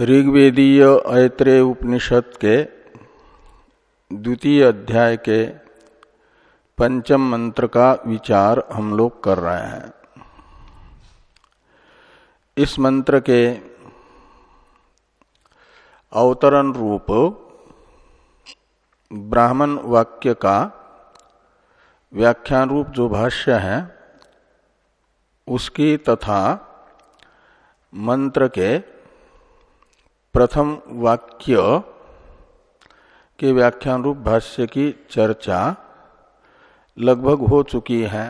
ऋग्वेदीय ऐत्रेय उपनिषद के द्वितीय अध्याय के पंचम मंत्र का विचार हम लोग कर रहे हैं। इस मंत्र के अवतरण रूप ब्राह्मण वाक्य का व्याख्यान रूप जो भाष्य है, उसकी तथा मंत्र के प्रथम वाक्य के व्याख्यान रूप भाष्य की चर्चा लगभग हो चुकी है।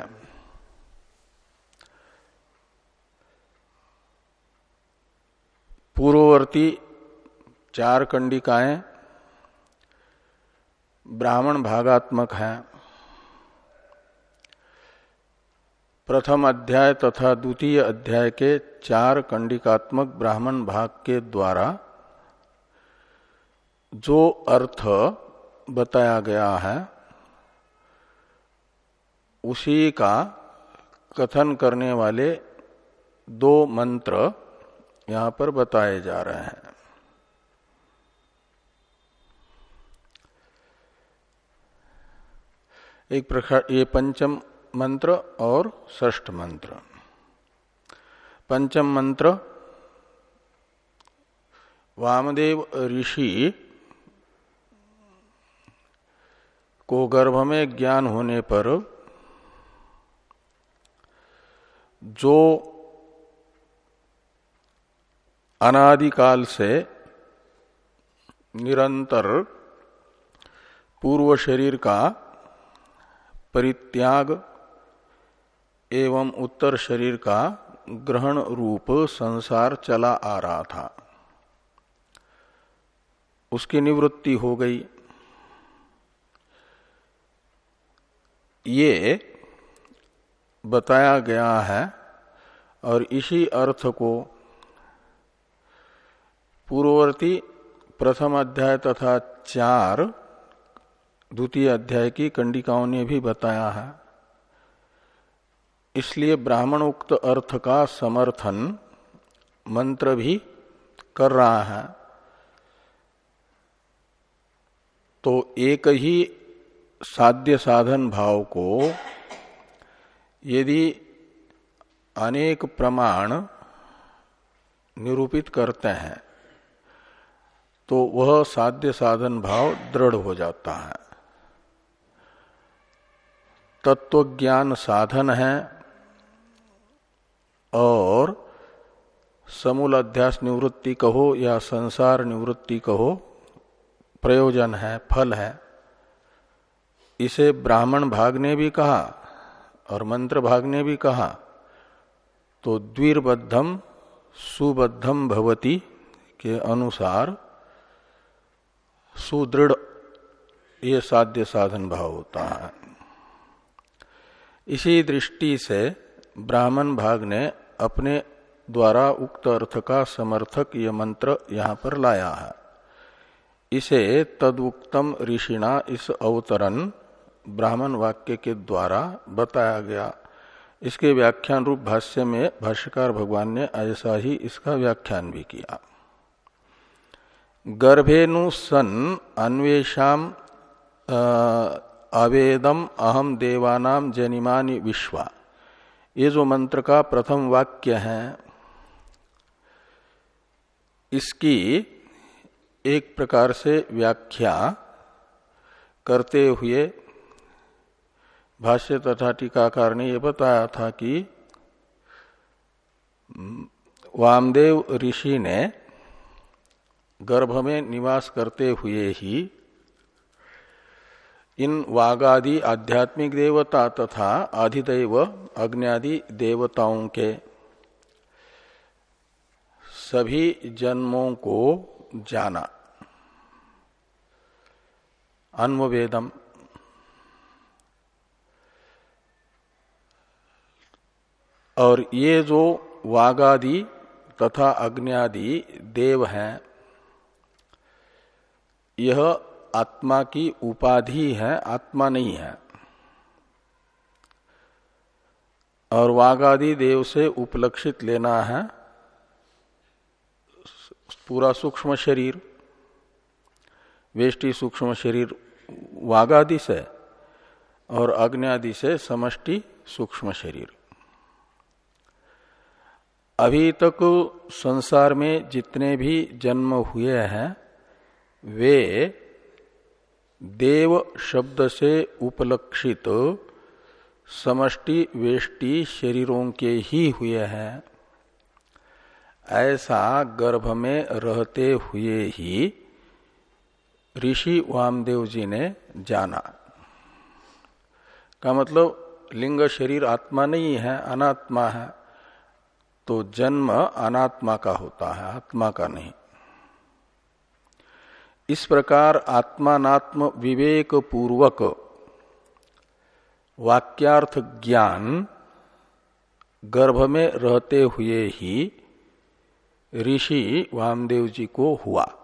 पूर्ववर्ती चार कंडिकाएँ ब्राह्मण भागात्मक हैं। प्रथम अध्याय तथा द्वितीय अध्याय के चार कंडिकात्मक ब्राह्मण भाग के द्वारा जो अर्थ बताया गया है, उसी का कथन करने वाले दो मंत्र यहाँ पर बताए जा रहे हैं। एक प्रकार ये पंचम मंत्र और षष्ठ मंत्र। पंचम मंत्र, वामदेव ऋषि को गर्भ में ज्ञान होने पर जो अनादिकाल से निरंतर पूर्व शरीर का परित्याग एवं उत्तर शरीर का ग्रहण रूप संसार चला आ रहा था, उसकी निवृत्ति हो गई। ये बताया गया है और इसी अर्थ को पूर्ववर्ती प्रथम अध्याय तथा चार द्वितीय अध्याय की कंडिकाओं ने भी बताया है। इसलिए ब्राह्मण उक्त अर्थ का समर्थन मंत्र भी कर रहा है। तो एक ही साध्य साधन भाव को यदि अनेक प्रमाण निरूपित करते हैं तो वह साध्य साधन भाव दृढ़ हो जाता है। तत्वज्ञान साधन है और समूल अध्यास निवृत्ति कहो या संसार निवृत्ति कहो, प्रयोजन है, फल है। इसे ब्राह्मण भाग ने भी कहा और मंत्र भाग ने भी कहा तो द्विर्बद्धम सुबद्धम भवती के अनुसार सुदृढ़ ये साध्य साधन भाव होता है। इसी दृष्टि से ब्राह्मण भाग ने अपने द्वारा उक्त अर्थ का समर्थक यह मंत्र यहाँ पर लाया है। इसे तदुक्तम ऋषिणा इस अवतरण ब्राह्मण वाक्य के द्वारा बताया गया। इसके व्याख्यान रूप भाष्य में भाष्यकार भगवान ने ऐसा ही इसका व्याख्यान भी किया। गर्भेनु सन अन्वेषाम अवेदम अहम देवानाम जनिमानि विश्वा। ये जो मंत्र का प्रथम वाक्य है, इसकी एक प्रकार से व्याख्या करते हुए भाष्य तथा टीकाकार ने यह बताया था कि वामदेव ऋषि ने गर्भ में निवास करते हुए ही इन वागादि आध्यात्मिक देवता तथा आधिदेव अग्नि देवताओं के सभी जन्मों को जाना। अन्वेदम और ये जो वागादि तथा अग्नि देव हैं, यह आत्मा की उपाधि है, आत्मा नहीं है। और वागादि देव से उपलक्षित लेना है पूरा सूक्ष्म शरीर, वेष्टि सूक्ष्म शरीर वागादि से और अग्नि से समष्टि सूक्ष्म शरीर। अभी तक संसार में जितने भी जन्म हुए हैं, वे देव शब्द से उपलक्षित समष्टि वेष्टि शरीरों के ही हुए हैं। ऐसा गर्भ में रहते हुए ही ऋषि वामदेव जी ने जाना। का मतलब लिंग शरीर आत्मा नहीं है, अनात्मा है। तो जन्म अनात्मा का होता है, आत्मा का नहीं। इस प्रकार आत्मात्म विवेक पूर्वक वाक्यार्थ ज्ञान गर्भ में रहते हुए ही ऋषि वामदेव जी को हुआ।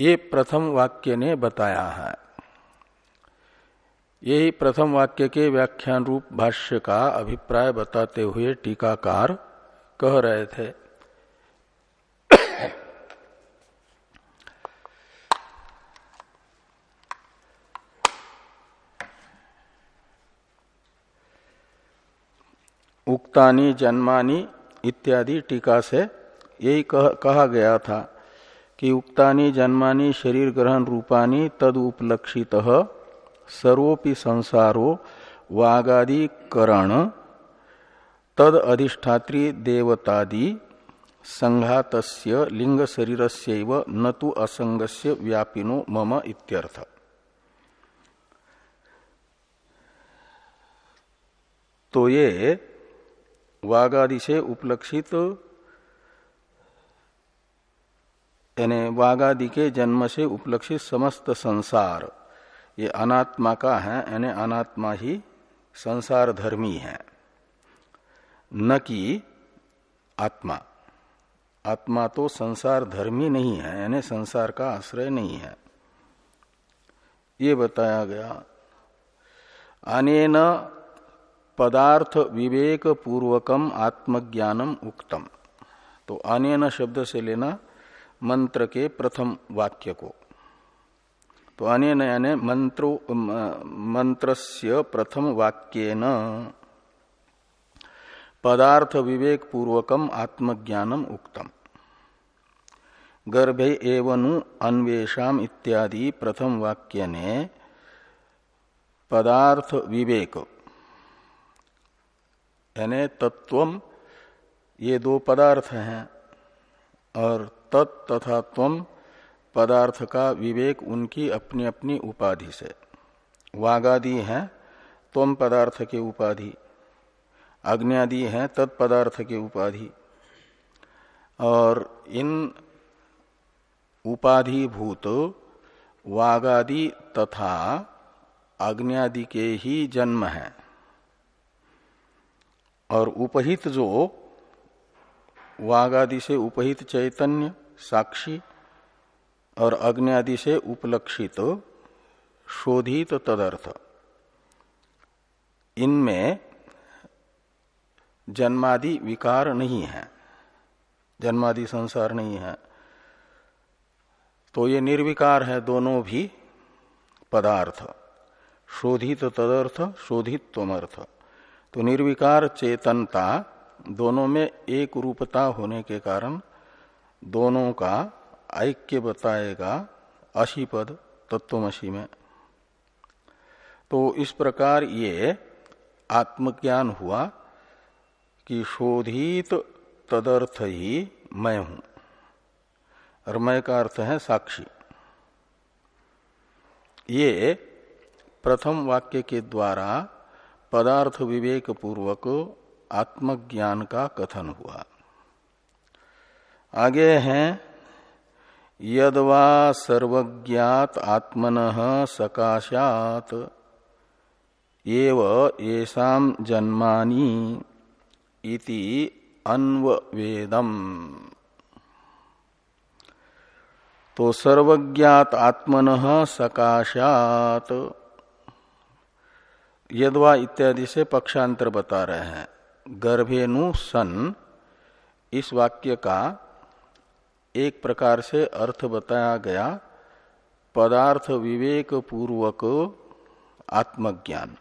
ये प्रथम वाक्य ने बताया है। यही प्रथम वाक्य के व्याख्यान रूप भाष्य का अभिप्राय बताते हुए टीकाकार कह रहे थे। उक्तानी जन्मानी इत्यादि टीका से यही कह, कहा गया था कि उक्तानी जन्मानी शरीर ग्रहण रूपानी तद उपलक्षित सर्वोपि संसारो वागादिकरण तद अधिष्ठात्री देवतादि संघातस्य लिंग शरीरस्य न तो असंगस्य व्यापिनो मम इत्यर्थ। तो ये वागादि से उपलक्षित, यानी वागादि के जन्म से उपलक्षित समस्त संसार ये अनात्मा का है, यानी अनात्मा ही संसार धर्मी है। न कि आत्मा। आत्मा तो संसार धर्मी नहीं है, यानी संसार का आश्रय नहीं है। ये बताया गया, अनेन पदार्थ विवेक पूर्वकम आत्मज्ञानम उक्तम। तो अनेन शब्द से लेना मंत्र के प्रथम वाक्य को। तो अनेन यानी मंत्रो मंत्रस्य प्रथम वाक्यन। पदार्थ विवेक पूर्वकम आत्मज्ञानम उक्तम। गर्भे एवनु अन्वेषाम इत्यादि प्रथम वाक्य ने पदार्थ विवेक यानी तत्व ये दो पदार्थ हैं, और तत् तथा त्वम पदार्थ का विवेक उनकी अपनी अपनी उपाधि से। वागादि है, तम पदार्थ के उपाधि। अग्नि है तत्पदार्थ के उपाधि। और इन उपाधिभूत वागादि तथा अग्नि के ही जन्म है। और उपहित जो वागादि से उपहित चैतन्य, साक्षी और अग्नि आदि से उपलक्षित शोधित तदर्थ। इनमें जन्मादि विकार नहीं है, जन्मादि संसार नहीं है। तो ये निर्विकार है दोनों भी पदार्थ, शोधित तदर्थ शोधित तमर्थ तो निर्विकार चेतनता दोनों में एक रूपता होने के कारण दोनों का ऐक्य बताएगा अशी पद तत्वमसी में। तो इस प्रकार ये आत्मज्ञान हुआ कि शोधित तदर्थ ही मैं हूँ। और मैं का अर्थ है साक्षी। ये प्रथम वाक्य के द्वारा पदार्थ विवेक पूर्वक आत्मज्ञान का कथन हुआ। आगे हैं यदवा सर्वज्ञात आत्मन सकाशात। एव येषाम जन्मानी इति अन्वेदम तो सर्वज्ञात आत्मन सकाशात। यदवा इत्यादि से पक्षांतर बता रहे हैं। गर्भेनु सन इस वाक्य का एक प्रकार से अर्थ बताया गया, पदार्थ विवेक पूर्वक आत्मज्ञान।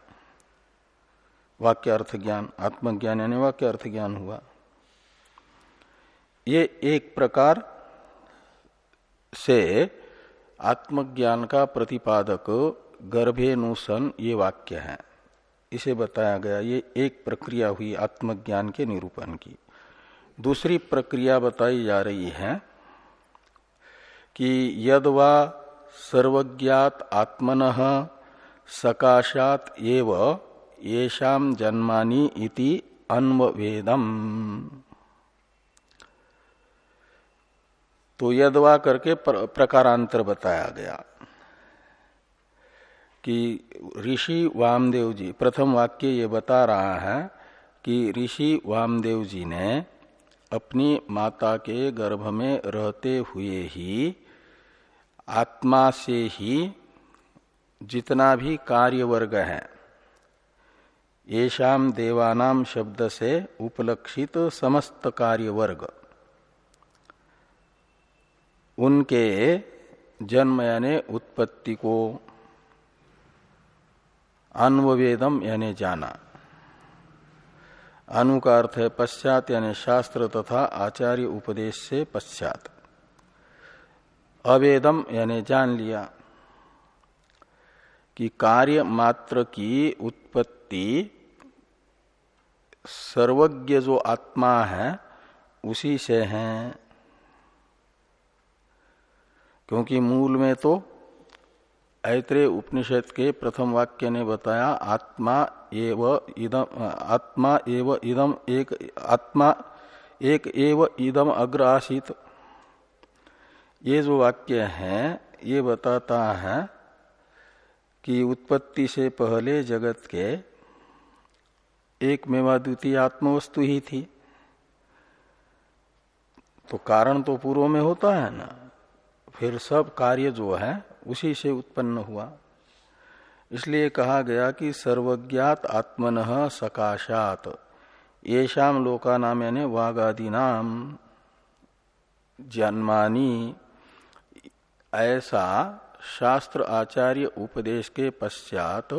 वाक्य अर्थ ज्ञान आत्मज्ञान यानी वाक्य अर्थ ज्ञान हुआ। ये एक प्रकार से आत्मज्ञान का प्रतिपादक गर्भेनुसन ये वाक्य है। इसे बताया गया, ये एक प्रक्रिया हुई आत्मज्ञान के निरूपण की। दूसरी प्रक्रिया बताई जा रही है कि यदवा सर्वज्ञात आत्मन सकाशात एव येषाम जन्मानी इति अन्वेदम तो यदवा करके प्रकारांतर बताया गया कि ऋषि वामदेव जी, प्रथम वाक्य ये बता रहा है कि ऋषि वामदेव जी ने अपनी माता के गर्भ में रहते हुए ही आत्मा से ही जितना भी कार्य वर्ग है येषाम देवानाम शब्द से उपलक्षित समस्त कार्य वर्ग उनके जन्म यानी उत्पत्ति को अन्वेदम यानी जाना। अनु का अर्थ है पश्चात यानी शास्त्र तथा आचार्य उपदेश से पश्चात। अवेदम, यानी जान लिया कि कार्य मात्र की उत्पत्ति सर्वज्ञ जो आत्मा है, उसी से है। क्योंकि मूल में तो ऐत्रे उपनिषद के प्रथम वाक्य ने बताया, आत्मा एव इदम, आत्मा एव इदम एक, आत्मा एक एव इदम अग्र आसित। ये जो वाक्य है, ये बताता है कि उत्पत्ति से पहले जगत के एक मेवा द्वितीय आत्मवस्तु ही थी। तो कारण तो पूर्व में होता है ना। फिर सब कार्य जो है, उसी से उत्पन्न हुआ। इसलिए कहा गया कि सर्वज्ञात आत्मन सकाशात। ये शाम लोका नाम यानी वागादि नाम जन्मानी ऐसा शास्त्र आचार्य उपदेश के पश्चात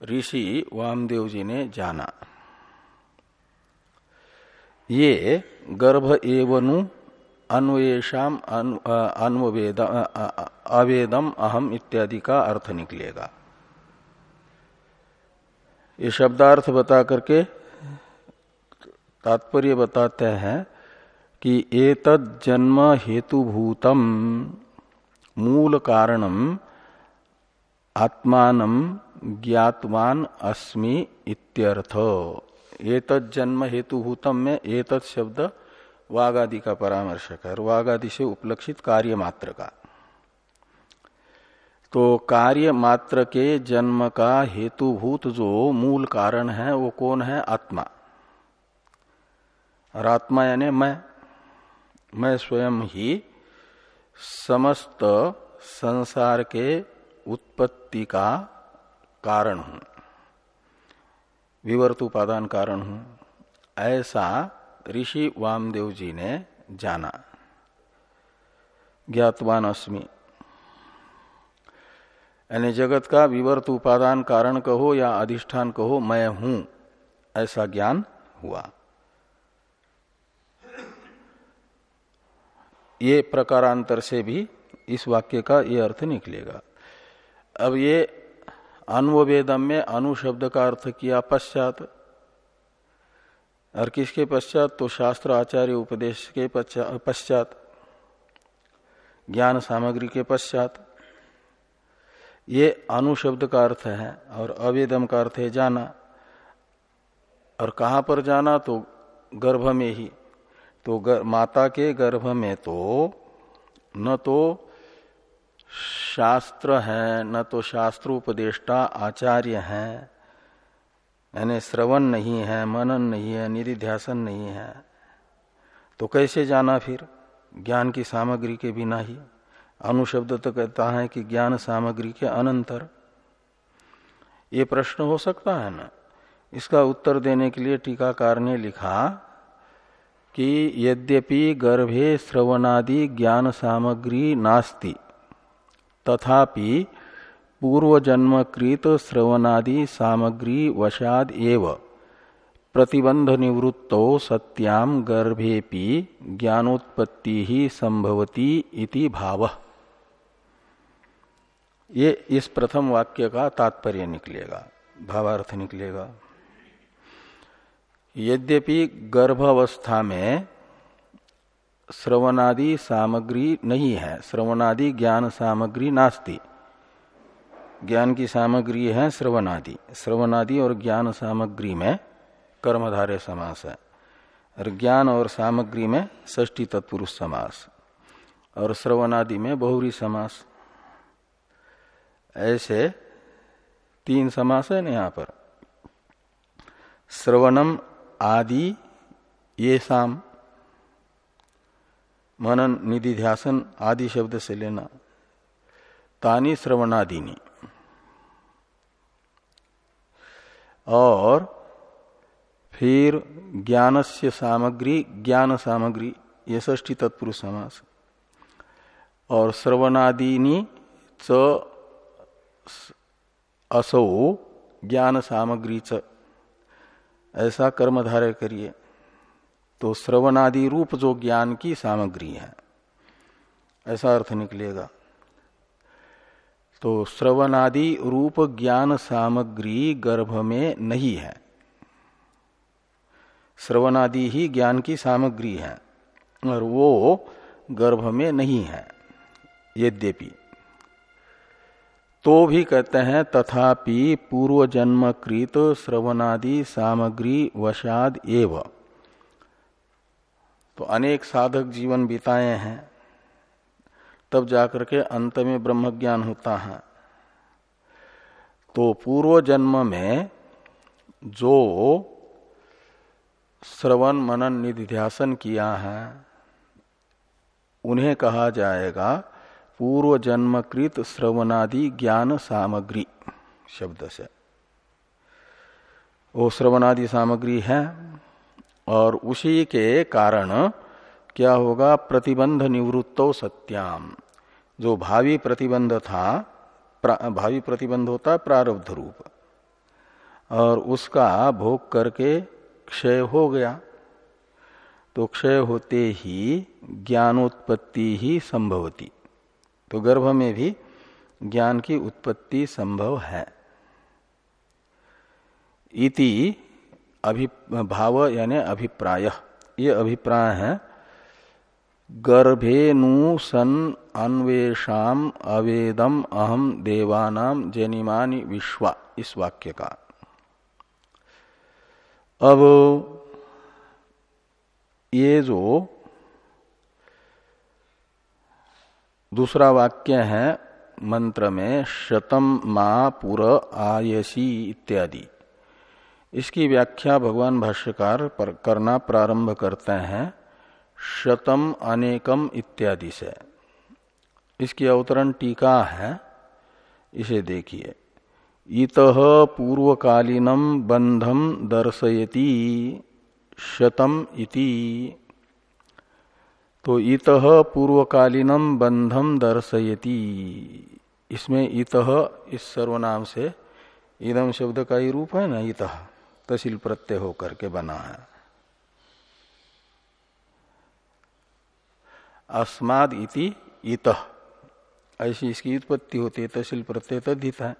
ऋषि वामदेव जी ने जाना। ये गर्भ एवनु अन्वेषाम अन्वेद अवेदम अहम इत्यादि का अर्थ निकलेगा। ये शब्दार्थ बता करके तात्पर्य बताते हैं कि एतद जन्म हेतुभूतम मूल कारणम आत्मान ज्ञातवान अस्मि इत्यर्थ। एतद जन्म हेतुभूतम में एतद शब्द वाघ आदि का परामर्शक है आदि से उपलक्षित कार्य मात्र का। तो कार्य मात्र के जन्म का हेतुभूत जो मूल कारण है वो कौन है? आत्मा। और आत्मा यानी मैं। मैं स्वयं ही समस्त संसार के उत्पत्ति का कारण हूँ। विवर्त उपादान कारण हूँ। ऐसा ऋषि वामदेव जी ने जाना। ज्ञातवान अस्मि, यानी जगत का विवर्त उपादान कारण कहो या अधिष्ठान कहो, मैं हूँ, ऐसा ज्ञान हुआ। ये प्रकारांतर से भी इस वाक्य का ये अर्थ निकलेगा। अब ये अनुवेदम में अनुशब्द का अर्थ किया पश्चात। और किसके पश्चात? तो शास्त्र आचार्य उपदेश के पश्चात। ज्ञान सामग्री के पश्चात। ये अनुशब्द का अर्थ है और अवेदम का अर्थ है जाना। और कहाँ पर जाना? तो गर्भ में ही। तो गर, माता के गर्भ में तो न तो शास्त्र है न तो शास्त्र उपदेष्टा आचार्य है। यानी श्रवण नहीं है मनन नहीं है निधिध्यासन नहीं है। तो कैसे जाना फिर? ज्ञान की सामग्री के बिना ही। अनुशब्द तो कहता है कि ज्ञान सामग्री के अनंतर। ये प्रश्न हो सकता है ना? इसका उत्तर देने के लिए टीकाकार ने लिखा कि यद्यपि गर्भे श्रवणादि ज्ञान सामग्री नास्ति, तथापि पूर्व जन्मकृत श्रवणादि सामग्री वशाद एव। प्रतिबंध निवृत्तो सत्याम गर्भेपि ज्ञानोत्पत्ति ही संभवती इति भाव। ये, इस प्रथम वाक्य का तात्पर्य निकलेगा, भावार्थ निकलेगा। यद्यपि गर्भावस्था में श्रवणादि सामग्री नहीं है, श्रवणादि ज्ञान सामग्री नास्ति। ज्ञान की सामग्री है श्रवणादि। श्रवणादि और ज्ञान सामग्री में कर्मधारे समास है। और ज्ञान और सामग्री में ष्टी तत्पुरुष समास। और श्रवणादि में बहुरी समास। ऐसे तीन समास है ना यहाँ पर। श्रवणम आदि, ये शाम मनन, निधि, ध्यासन आदि शब्द से लेना। तानी श्रवणादिनी। और फिर ज्ञान से सामग्री, ज्ञान सामग्री ये ष्टी तत्पुरुष समास। और श्रवणादिनी च असौ ज्ञान सामग्री च। ऐसा कर्मधारय करिए। तो श्रवणादि रूप जो ज्ञान की सामग्री है, ऐसा अर्थ निकलेगा। तो श्रवणादि रूप ज्ञान सामग्री गर्भ में नहीं है। श्रवणादि ही ज्ञान की सामग्री है, और वो गर्भ में नहीं है, यद्यपि। तो भी कहते हैं, तथापि पूर्व जन्म कृत श्रवणादि सामग्री वशाद एव। तो अनेक साधक जीवन बिताए हैं, तब जाकर के अंत में ब्रह्म ज्ञान होता है। तो पूर्व जन्म में जो श्रवण मनन निधिध्यासन किया है, उन्हें कहा जाएगा पूर्व जन्मकृत श्रवणादि ज्ञान सामग्री, शब्द से। वो श्रवणादि सामग्री है, और उसी के कारण क्या होगा? प्रतिबंध निवृत्तो सत्याम। जो भावी प्रतिबंध था भावी प्रतिबंध होता प्रारब्ध रूप, और उसका भोग करके क्षय हो गया। तो क्षय होते ही ज्ञानोत्पत्ति ही संभवती। तो गर्भ में भी ज्ञान की उत्पत्ति संभव है। इति अभिभाव यानी अभिप्राय। ये अभिप्राय है, गर्भेनु सन अन्वेषाम अवेदम अहम देवानाम जनिमानि विश्वा। इस वाक्य का। अब ये जो दूसरा वाक्य है मंत्र में शतम मा पुर आयसी इत्यादि। इसकी व्याख्या भगवान भाष्यकार पर करना प्रारंभ करते हैं, शतम अनेकम इत्यादि से। इसकी अवतरण टीका है, इसे देखिए। इत पूर्वकालीनम बंधम दर्शयति, शतम इति। तो इत पूर्वकालीनम बंधम दर्शयति। इसमें इत इस सर्वनाम से इदम शब्द का ही रूप है ना, इत। तहसील प्रत्यय होकर के बना है। अस्माद इति इत। ऐसी इसकी उत्पत्ति होती है तहसील प्रत्यय तद्धित है।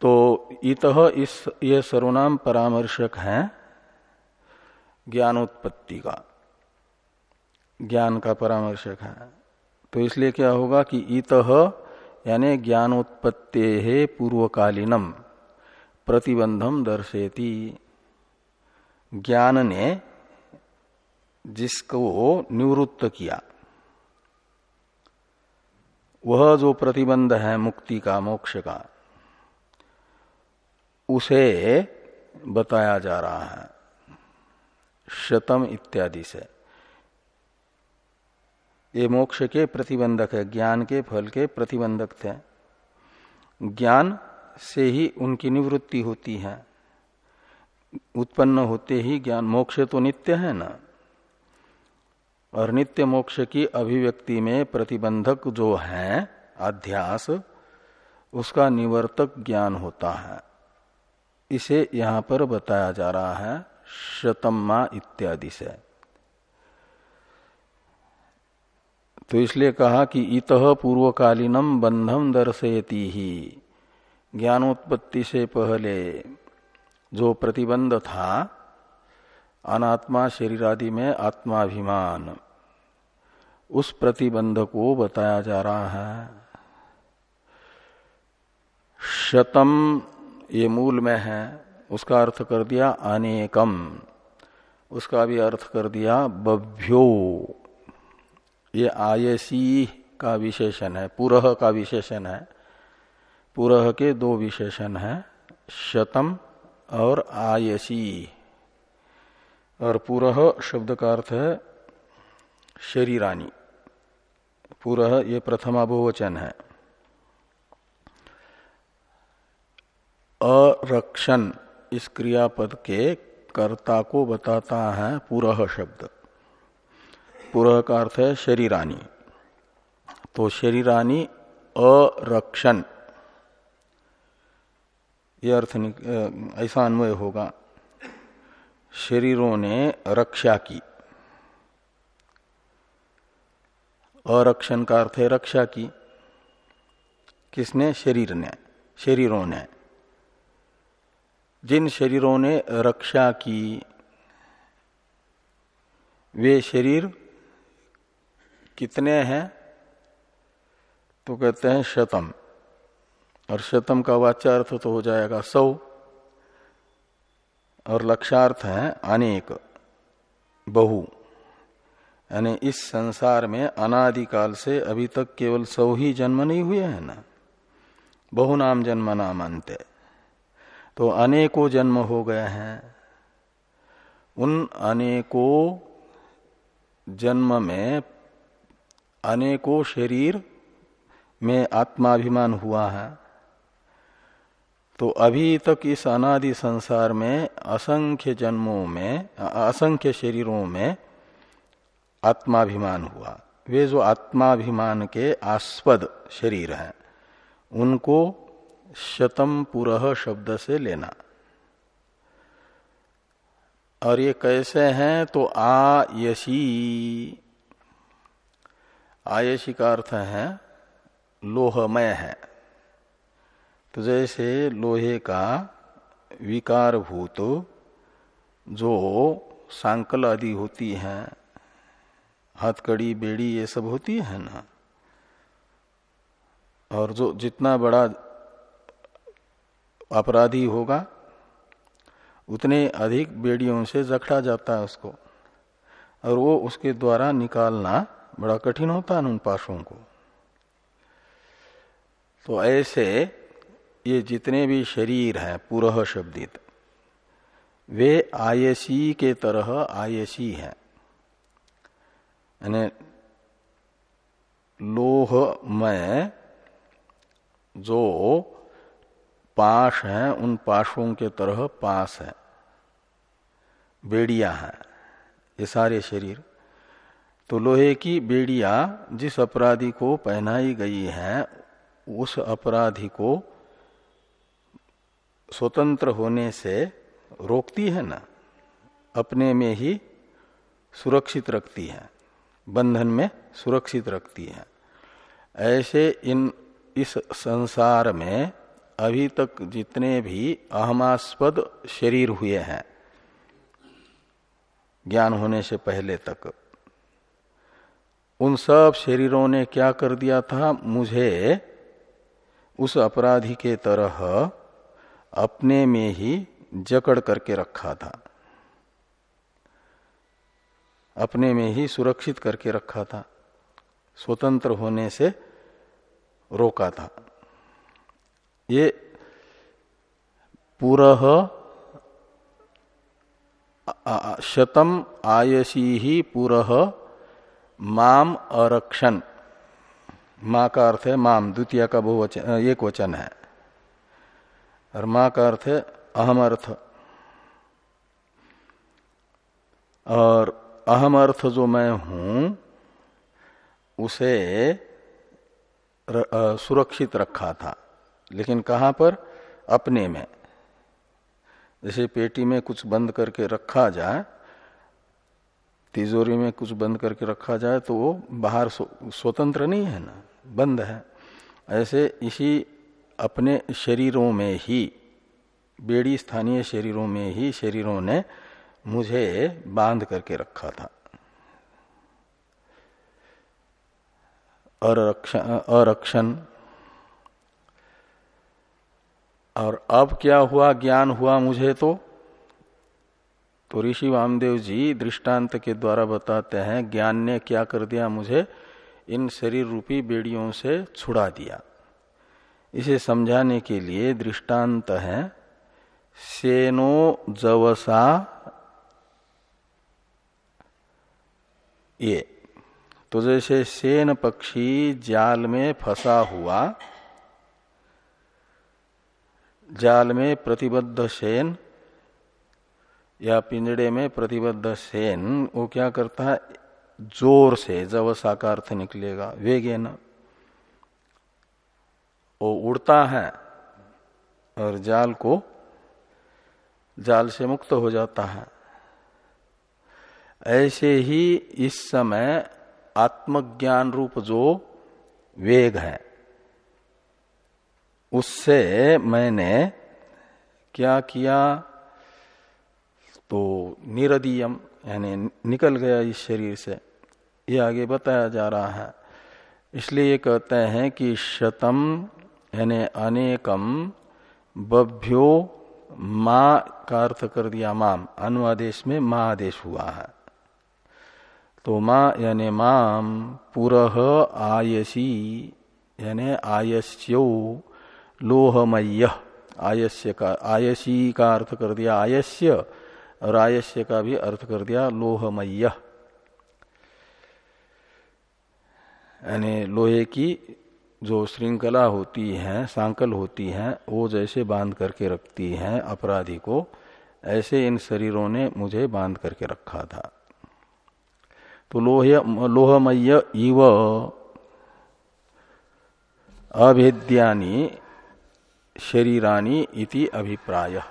तो इत इस ये सर्वनाम परामर्शक है। ज्ञानोत्पत्ति का। ज्ञान का परामर्शक है। तो इसलिए क्या होगा कि इत, यानी ज्ञानोत्पत्ति है पूर्वकालीनम प्रतिबंधम दर्शेती ज्ञान ने जिसको निवृत्त किया, वह जो प्रतिबंध है मुक्ति का, मोक्ष का, उसे बताया जा रहा है। शतम इत्यादि से। ये मोक्ष के प्रतिबंधक है, ज्ञान के फल के प्रतिबंधक थे। ज्ञान से ही उनकी निवृत्ति होती है। उत्पन्न होते ही ज्ञान, मोक्ष तो नित्य है ना? और नित्य मोक्ष की अभिव्यक्ति में प्रतिबंधक जो है, अध्यास, उसका निवर्तक ज्ञान होता है। इसे यहाँ पर बताया जा रहा है। शतम्मा इत्यादि से। तो इसलिए कहा कि इत पूर्वकालीनम बंधम दर्शयती ही। ज्ञानोत्पत्ति से पहले जो प्रतिबंध था, अनात्मा शरीर आदि में आत्माभिमान, उस प्रतिबंध को बताया जा रहा है। शतम ये मूल में है। उसका अर्थ कर दिया अनेकम। उसका भी अर्थ कर दिया बभ्यो। ये आयसी का विशेषण है, पुरह का विशेषण है। पुरह के दो विशेषण है, शतम और आयसी। और पुरह शब्द का अर्थ है शरीरानी। पुरह ये प्रथमाभोवचन है। अरक्षण इस क्रियापद के कर्ता को बताता है पुरह शब्द। पुरह का अर्थ है शरीरानी। तो शरीरानी अरक्षण। ये अर्थ ऐसा अन्वय होगा। शरीरों ने रक्षा की। अरक्षण का अर्थ है रक्षा की। किसने? शरीर ने, शरीरों ने। जिन शरीरों ने रक्षा की, वे शरीर कितने हैं? तो कहते हैं शतम। और शतम का वाच्यार्थ तो हो जाएगा सौ। और लक्षार्थ है अनेक, बहु। यानी इस संसार में अनादिकाल से अभी तक केवल सौ ही जन्म नहीं हुए हैं ना? बहु नाम जन्म नाम अंत्य तो अनेकों जन्म हो गए हैं। उन अनेकों जन्म में अनेकों शरीर में आत्माभिमान हुआ है। तो अभी तक इस अनादि संसार में असंख्य जन्मों में, असंख्य शरीरों में आत्माभिमान हुआ। वे जो आत्माभिमान के आस्पद शरीर हैं, उनको शतम पुरह शब्द से लेना। और ये कैसे हैं? तो आयसी। आयसी का अर्थ है, लोहमय है। तो जैसे लोहे का विकार भूत जो सांकल आदि होती है, हथकड़ी, बेड़ी, ये सब होती है ना? और जो जितना बड़ा अपराधी होगा, उतने अधिक बेड़ियों से जखड़ा जाता है उसको, और वो उसके द्वारा निकालना बड़ा कठिन होता है उन पाशों को। तो ऐसे ये जितने भी शरीर हैं, पुरह शब्दित, वे आयसी के तरह आयसी हैं। यानी लोहमय जो पाश हैं, उन पाशों के तरह पास है। बेड़िया है, ये सारे शरीर। तो लोहे की बेड़िया जिस अपराधी को पहनाई गई है, उस अपराधी को स्वतंत्र होने से रोकती है ना, अपने में ही सुरक्षित रखती है, बंधन में सुरक्षित रखती है। ऐसे इन, इस संसार में अभी तक जितने भी अहमास्पद शरीर हुए हैं, ज्ञान होने से पहले तक, उन सब शरीरों ने क्या कर दिया था? मुझे उस अपराधी के तरह अपने में ही जकड़ करके रखा था। अपने में ही सुरक्षित करके रखा था। स्वतंत्र होने से रोका था। ये पूरा शतम आयसी ही पुरह माम अरक्षण माँ का अर्थ है माम, द्वितीय का बहुवचन एक वचन है। और माँ का अर्थ है अहम अर्थ। और अहम अर्थ जो मैं हूँ, उसे सुरक्षित रखा था। लेकिन कहाँ पर? अपने में। जैसे पेटी में कुछ बंद करके रखा जाए, तिजोरी में कुछ बंद करके रखा जाए तो वो बाहर स्वतंत्र नहीं है ना, बंद है। ऐसे इसी अपने शरीरों में ही, बेड़ी स्थानीय शरीरों में ही शरीरों ने मुझे बाँध करके रखा था। अरक्षण और अब क्या हुआ, ज्ञान हुआ मुझे तो? तो ऋषि वामदेव जी दृष्टांत के द्वारा बताते हैं, ज्ञान ने क्या कर दिया मुझे? इन शरीर रूपी बेड़ियों से छुड़ा दिया। इसे समझाने के लिए दृष्टांत है, सेनो जवसा ये। तो जैसे सेन पक्षी जाल में फंसा हुआ जाल में प्रतिबद्ध सेन या पिंजड़े में प्रतिबद्ध सेन, वो क्या करता है? ज़ोर से, जब अर्थ निकलेगा, वेगे न। वो उड़ता है और जाल को, जाल से मुक्त हो जाता है। ऐसे ही इस समय आत्मज्ञान रूप जो वेग है उससे मैंने क्या किया? तो निरदीयम, यानी निकल गया इस शरीर से। ये आगे बताया जा रहा है। इसलिए ये कहते हैं कि शतम, यानी अनेकम, बभ्यो, माँ का अर्थ कर दिया माम। अनुआदेश में माँ आदेश हुआ है। तो माँ, यानी माम पुरह आयसी, यानी आयस्यो लोहमय आयस्य का आयसी का अर्थ कर दिया आयस्य, और आयस्य का भी अर्थ कर दिया लोहमय यानी लोहे की जो श्रृंखला होती है, सांकल होती है, वो जैसे बाँध करके रखती है अपराधी को, ऐसे इन शरीरों ने मुझे बाँध करके रखा था। तो लोह लोहमय इव अभेद्यानी शरीरानी इति अभिप्राय।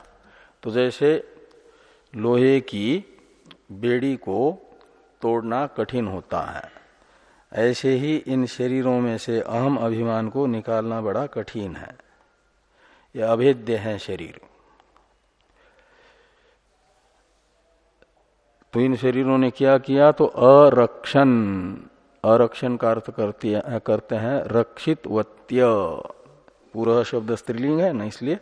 तो जैसे लोहे की बेड़ी को तोड़ना कठिन होता है। ऐसे ही इन शरीरों में से अहम अभिमान को निकालना बड़ा कठिन है। यह अभेद्य है शरीर। तो इन शरीरों ने क्या किया? तो अरक्षण। अरक्षण का अर्थ करते हैं रक्षित वत्य पूरा शब्द स्त्रीलिंग है, ना इसलिए?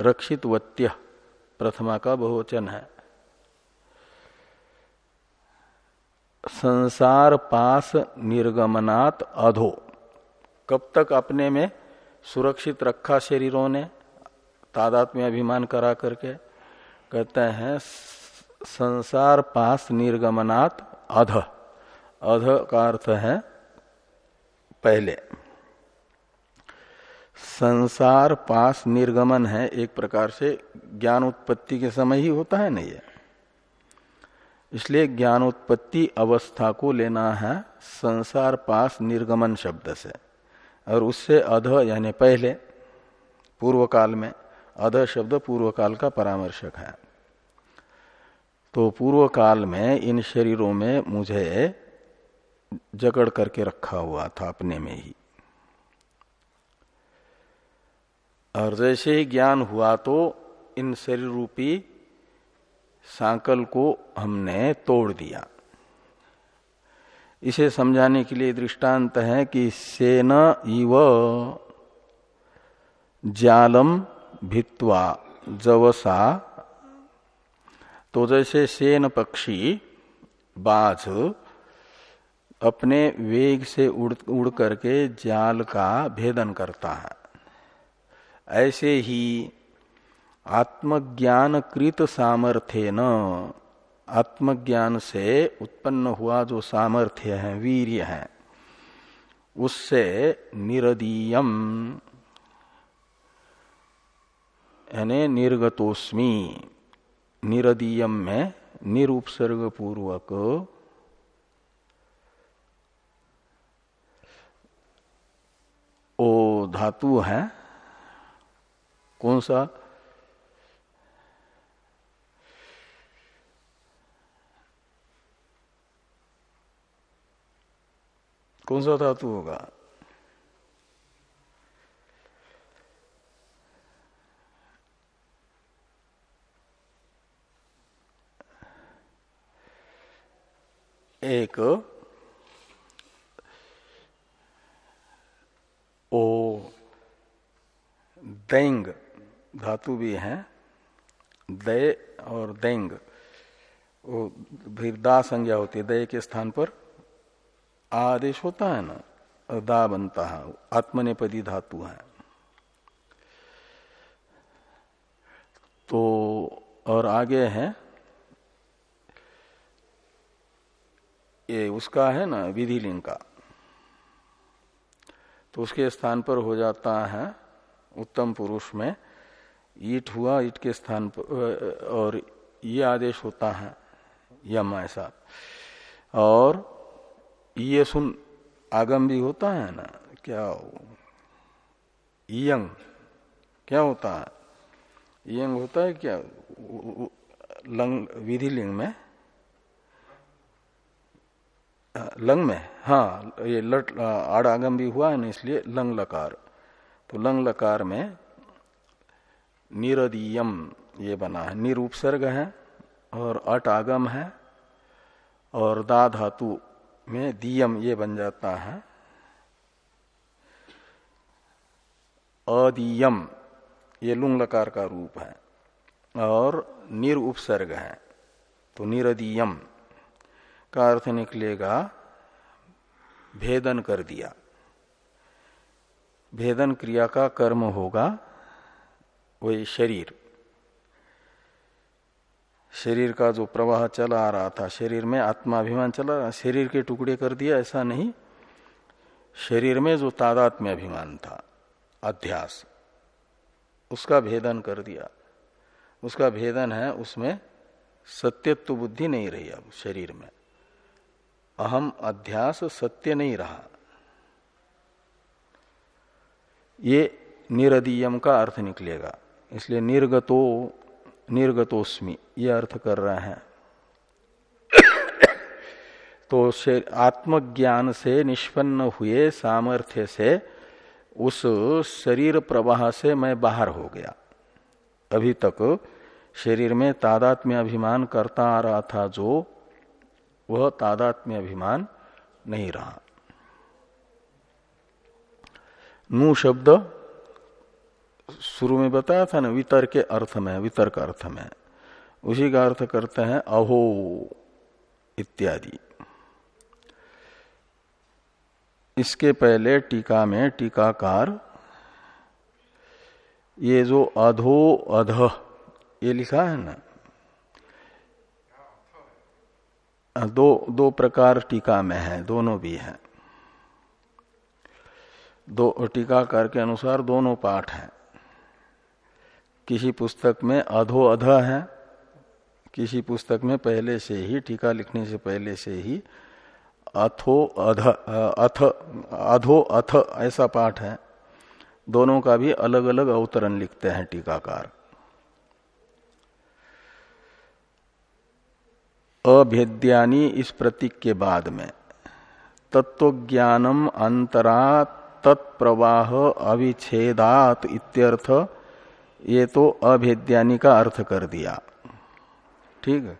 रक्षित वत्य प्रथमा का बहुवचन है। संसार पास निर्गमनात अधो। कब तक अपने में सुरक्षित रखा शरीरों ने? तादात में अभिमान करा करके। कहते हैं, संसार पास निर्गमनात अध। अध का अर्थ है पहले। संसार पास निर्गमन है, एक प्रकार से ज्ञान उत्पत्ति के समय ही होता है नहीं है इसलिए ज्ञानोत्पत्ति अवस्था को लेना है संसार पास निर्गमन शब्द से। और उससे अध यानी पहले पूर्व काल में, अध शब्द पूर्व काल का परामर्शक है। तो पूर्व काल में इन शरीरों में मुझे जकड़ करके रखा हुआ था अपने में ही। और जैसे ही ज्ञान हुआ तो इन शरीर रूपी सांकल को हमने तोड़ दिया। इसे समझाने के लिए दृष्टांत है कि सेन इव जालम भित्वा जवसा। तो जैसे सेन पक्षी बाज अपने वेग से उड़ उड़ करके जाल का भेदन करता है। ऐसे ही आत्मज्ञान कृत सामर्थ्य न आत्मज्ञान से उत्पन्न हुआ जो सामर्थ्य है, वीर्य है, उससे निरदीयम, यानी निर्गतोस्मी, निरदीयम में निरुपसर्ग पूर्वक ओ धातु है कौन सा? कौन सा धातु होगा? एक ओ दैंग धातु भी है, दय और दैंग। वो फिर दा संज्ञा होती है, दय के स्थान पर आदेश होता है ना दा बनता है आत्मनेपदी धातु है। तो और आगे है, ये उसका है ना विधि लिंग का। तो उसके स्थान पर हो जाता है, उत्तम पुरुष में ईट हुआ, ईट के स्थान पर और ये आदेश होता है, यम ऐसा। और ये सुन आगम भी होता है ना, क्या यंग, क्या होता है? यंग होता है क्या? लंग, विधि लिंग में? लंग में हाँ ये लट आड़ आगम भी हुआ है ना, इसलिए लंग लकार। तो लंग लकार में निरदीयम, ये बना है। निरूपसर्ग है और अट आगम है और दा धातु में दियम, ये बन जाता है। अदीयम, ये लुंग लकार का रूप है और निर उपसर्ग है। तो निरदीयम का अर्थ निकलेगा भेदन कर दिया। भेदन क्रिया का कर्म होगा वही शरीर। शरीर का जो प्रवाह चला आ रहा था, शरीर में आत्माभिमान चला, शरीर के टुकड़े कर दिया, ऐसा नहीं। शरीर में जो तादात्म्य अभिमान था, अध्यास, उसका भेदन कर दिया। उसका भेदन है, उसमें सत्यत्व बुद्धि नहीं रही अब शरीर में। अहम अध्यास सत्य नहीं रहा। ये निरदीयम का अर्थ निकलेगा। इसलिए निर्गतो, निर्गतोस्मि, ये अर्थ कर रहे हैं। तो आत्मज्ञान से निष्पन्न हुए सामर्थ्य से उस शरीर प्रवाह से मैं बाहर हो गया। अभी तक शरीर में तादात्म्य अभिमान करता आ रहा था जो, वह तादात्म्य अभिमान नहीं रहा। नू शब्द शुरू में बताया था ना वितर के अर्थ में वितर्क अर्थ में उसी का अर्थ करते हैं, अहो, इत्यादि। इसके पहले टीका में टीकाकार, ये जो अधो, अध, ये लिखा है ना? दो दो प्रकार टीका में है, दोनों भी हैं। दो, टीकाकार के अनुसार दोनों पाठ हैं। किसी पुस्तक में अधो अध है, किसी पुस्तक में पहले से ही, टीका लिखने से पहले से ही अथो अध, अथ, अधो अथ ऐसा पाठ है। दोनों का भी अलग अलग अवतरण लिखते हैं टीकाकार। अभेद्यानी इस प्रतीक के बाद में तत्वज्ञानम अंतरा तत्प्रवाह अविच्छेदात इत्यर्थ ये तो अभेद्यानी का अर्थ कर दिया। ठीक है?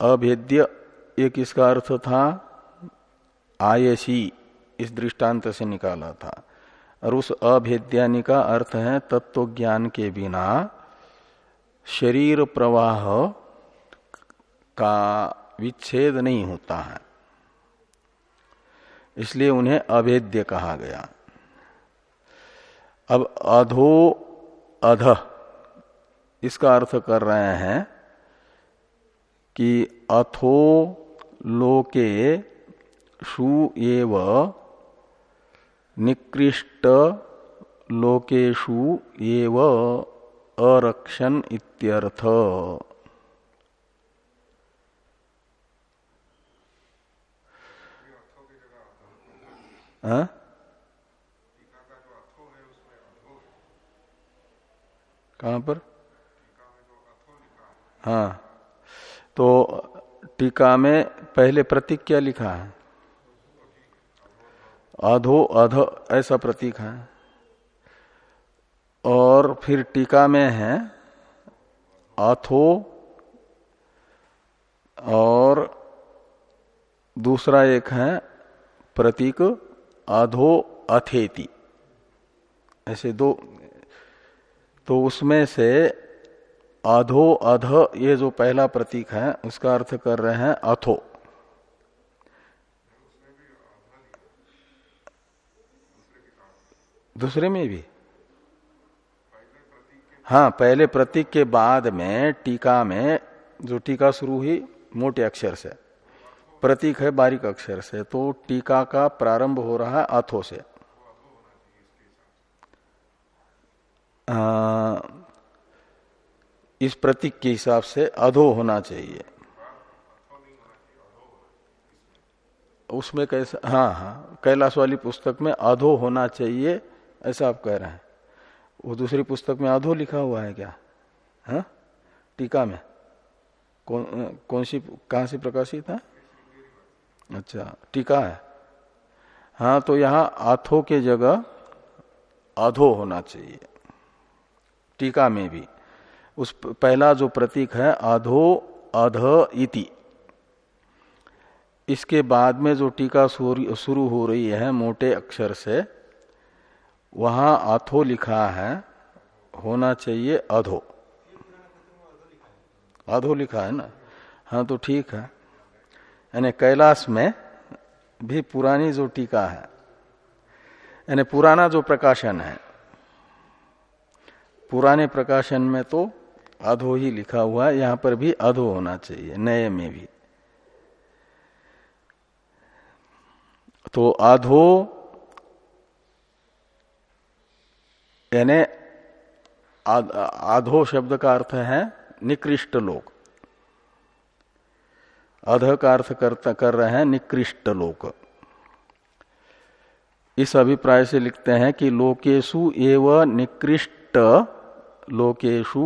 अभेद्य, ये किसका अर्थ था? आयसी, इस दृष्टांत से निकाला था। और उस अभेद्यानी का अर्थ है तत्व ज्ञान के बिना शरीर प्रवाह का विच्छेद नहीं होता है। इसलिए उन्हें अभेद्य कहा गया। अब अधो अध, इसका अर्थ कर रहे हैं कि अथो लोके शु एव निकृष्ट लोकेशु एव अरक्षण इत्यर्थ हाँ? कहाँ पर? हाँ। तो टीका में पहले प्रतीक क्या लिखा है? अधो, अध, ऐसा प्रतीक है। और फिर टीका में है अथो और दूसरा एक है प्रतीक अधो अथेति। ऐसे दो तो उसमें से अधो अध, ये जो पहला प्रतीक है, उसका अर्थ कर रहे हैं अथो। दूसरे में भी? हाँ पहले प्रतीक के बाद में, टीका में, जो टीका शुरू हुई, मोटे अक्षर से। प्रतीक है बारीक अक्षर से तो टीका का प्रारंभ हो रहा है अथो से। इस प्रतीक के हिसाब से अधो होना चाहिए। उसमें कैसा हाँ हाँ कैलाश वाली पुस्तक में अधो होना चाहिए, ऐसा आप कह रहे हैं। वो दूसरी पुस्तक में अधो लिखा हुआ है क्या? हाँ? टीका में। कौन कौन सी, कहा से प्रकाशित है? अच्छा टीका है। हाँ तो यहाँ आथो के जगह अधो होना चाहिए। टीका में भी। उस पहला जो प्रतीक है अधो अध इति। इसके बाद में जो टीका शुरू हो रही है, मोटे अक्षर से, वहाँ अथो लिखा है, होना चाहिए अधो। अधो लिखा है ना? हाँ तो ठीक है। यानी कैलाश में भी पुरानी जो टीका है, यानी पुराना जो प्रकाशन है पुराने प्रकाशन में तो अधो ही लिखा हुआ है यहाँ पर भी अधो होना चाहिए नए में भी। तो अधो यानी आधो शब्द का अर्थ है निकृष्ट लोक। अध का अर्थ कर, कर रहे हैं निकृष्ट लोक। इस अभिप्राय से लिखते हैं कि लोकेशु एव निकृष्ट लोकेशु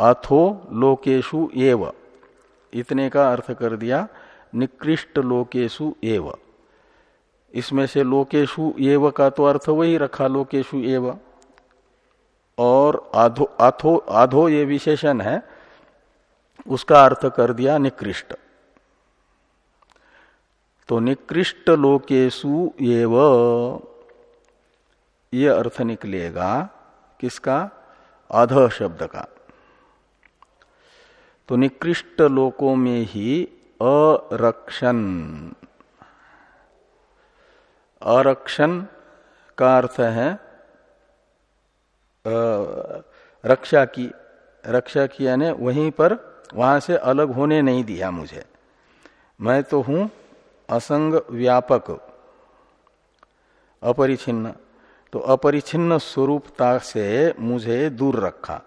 अथो लोकेशु एव। इतने का अर्थ कर दिया, निकृष्ट लोकेशु एव। इसमें से लोकेशु एव का तो अर्थ वही रखा लोकेशु एव। और आधो, आथो, आधो ये विशेषण है, उसका अर्थ कर दिया निकृष्ट। तो निकृष्ट लोकेशु एव। ये अर्थ निकलेगा किसका? अध शब्द का। तो निकृष्ट लोकों में ही अरक्षण। अरक्षण का अर्थ है रक्षा की रक्षा की यानी वहीं पर, वहाँ से अलग होने नहीं दिया मुझे। मैं तो हूँ असंग व्यापक अपरिछिन्न तो अपरिछिन्न स्वरूपता से मुझे दूर रखा,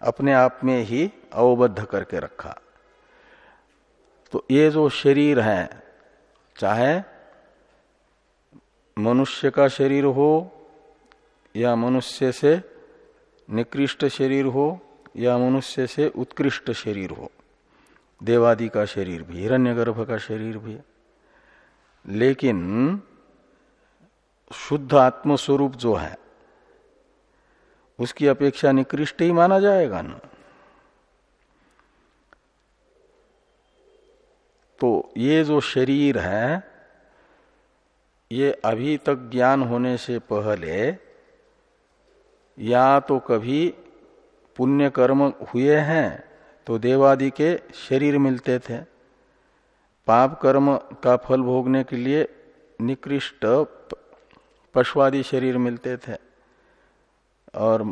अपने आप में ही अवबद्ध करके रखा। तो ये जो शरीर है, चाहे मनुष्य का शरीर हो या मनुष्य से निकृष्ट शरीर हो या मनुष्य से उत्कृष्ट शरीर हो, देवादि का शरीर भी, हिरण्यगर्भ का शरीर भी। लेकिन शुद्ध आत्म स्वरूप जो है, उसकी अपेक्षा निकृष्ट ही माना जाएगा ना। तो ये जो शरीर है, ये अभी तक ज्ञान होने से पहले, या तो कभी पुण्य कर्म हुए हैं तो देवादि के शरीर मिलते थे। पाप कर्म का फल भोगने के लिए निकृष्ट पशुवादि शरीर मिलते थे और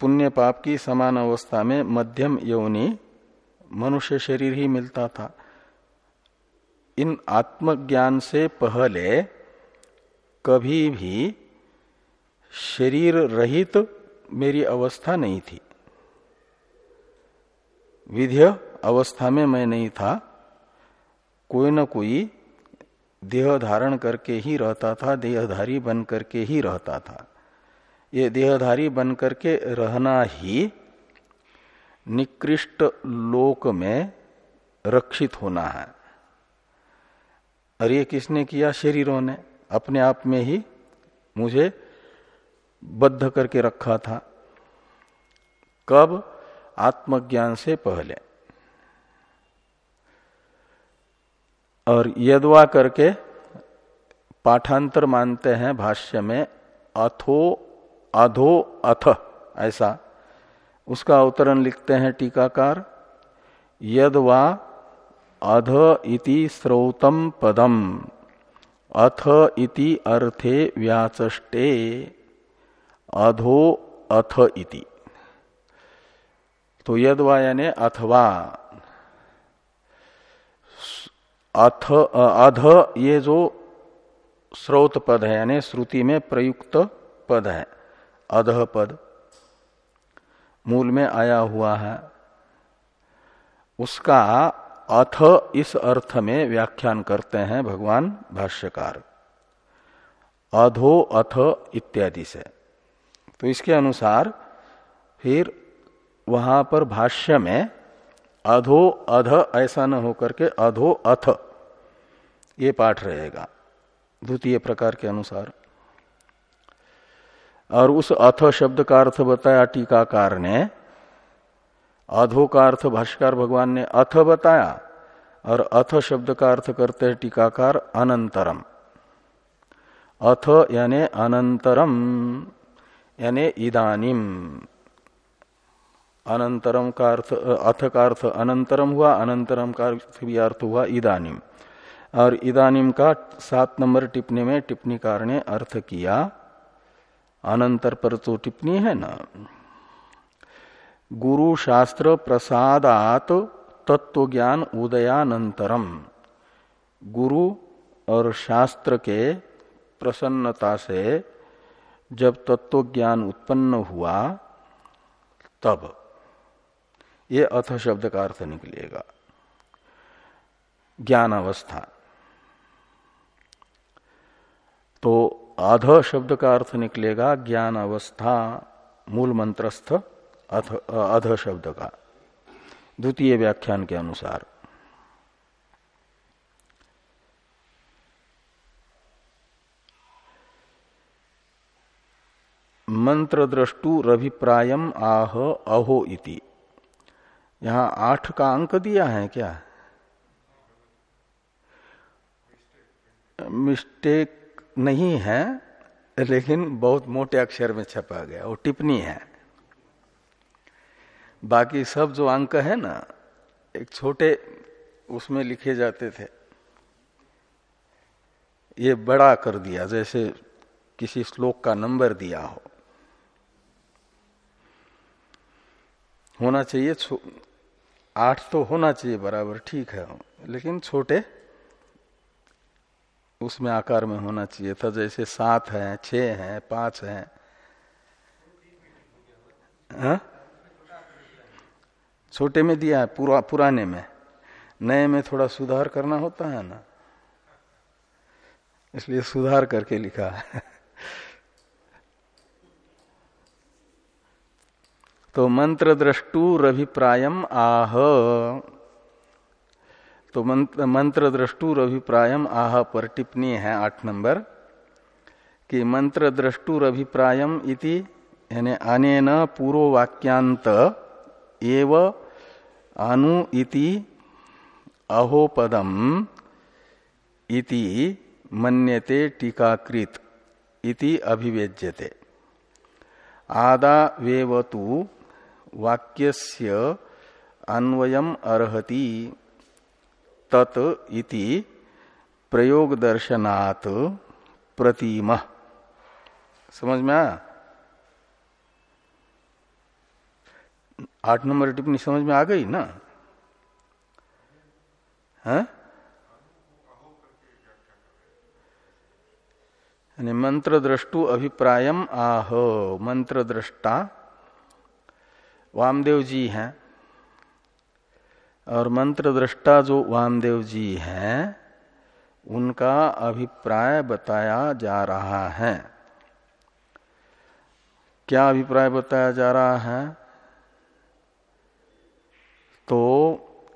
पुण्य पाप की समान अवस्था में मध्यम यौनी मनुष्य शरीर ही मिलता था। इन आत्मज्ञान से पहले कभी भी शरीर रहित तो मेरी अवस्था नहीं थी। विध्य अवस्था में मैं नहीं था। कोई न कोई देह धारण करके ही रहता था, देहधारी बन करके ही रहता था। ये देहधारी बन करके रहना ही निकृष्ट लोक में रक्षित होना है। और ये किसने किया? शरीरों ने। अपने आप में ही मुझे बद्ध करके रखा था। कब? आत्मज्ञान से पहले। और यदवा करके पाठांतर मानते हैं भाष्य में, अथो, अधो, अथ, ऐसा। उसका अवतरण लिखते हैं टीकाकार। यदवा अध इति स्रोतम पदम, अथ इति अर्थे व्याचष्टे, अधो, अथ इति। तो यदवा यानी अथवा। अथ अध, ये जो स्रोत पद है, यानी श्रुति में प्रयुक्त पद है। अध पद मूल में आया हुआ है। उसका अथ इस अर्थ में व्याख्यान करते हैं भगवान भाष्यकार। अधो, अथ इत्यादि से। तो इसके अनुसार फिर वहाँ पर भाष्य में अधो अध ऐसा न होकर के अधो अथ। ये पाठ रहेगा, द्वितीय प्रकार के अनुसार। और उस अथ शब्द का अर्थ बताया टीकाकार ने, अधो का अर्थ भाष्कर भगवान ने अथ बताया, और अथ शब्द का अर्थ करते हैं टीकाकार अनंतरम। अथ यानी अनंतरम, यानी इदानिम। अनंतरम का अर्थ, अथ का अर्थ अनंतरम हुआ अनंतरम का अर्थ भी अर्थ हुआ इदानिम और इदानिम का सात नंबर टिप्पणी में टिप्पणीकार ने अर्थ किया, अनंतर पर तो टिप्पणी है ना। गुरु शास्त्र प्रसादात तत्व ज्ञान उदयानंतरम गुरु और शास्त्र के प्रसन्नता से जब तत्व ज्ञान उत्पन्न हुआ, तब। ये अथ शब्द का अर्थ निकलेगा। ज्ञान अवस्था तो अध शब्द का अर्थ निकलेगा ज्ञान अवस्था मूल मंत्रस्थ अध शब्द का द्वितीय व्याख्यान के अनुसार। मंत्र द्रष्टु रभिप्रायम आह अहो इति। यहाँ आठ का अंक दिया है क्या? मिस्टेक नहीं है, लेकिन बहुत मोटे अक्षर में छपा गया, वो टिप्पणी है। बाकी सब जो अंक है ना, एक छोटे उसमें लिखे जाते थे। ये बड़ा कर दिया, जैसे किसी श्लोक का नंबर दिया हो। होना चाहिए आठ तो होना चाहिए बराबर ठीक है। लेकिन छोटे उसमें आकार में होना चाहिए था जैसे सात है छ है पाँच है। हा? छोटे में दिया है पुरा, पुराने में। नए में थोड़ा सुधार करना होता है ना। इसलिए सुधार करके लिखा है। तो मंत्र द्रष्टु रभिप्रायम आह। तो मंत्र द्रष्टु रभिप्रायम आह पर टिप्पणी है आठ नंबर, कि मंत्र द्रष्टु रभिप्रायम इति, यानी अनेन पूर्व वाक्यांत एव अनु इति अहोपदम इति मन्यते टीकाकृत इति अभिव्यज्यते। आदा वेवतु वाक्यस्य अन्वयम अर्हति तत् इति प्रयोग दर्शनात् प्रतिम। समझ में आया? आठ नंबर टिप्पणी समझ में आ गई ना? है? मंत्र द्रष्टु अभिप्रायम आह मंत्र दृष्टा वामदेव जी हैं। और मंत्र दृष्टा जो वामदेव जी हैं, उनका अभिप्राय बताया जा रहा है। क्या अभिप्राय बताया जा रहा है? तो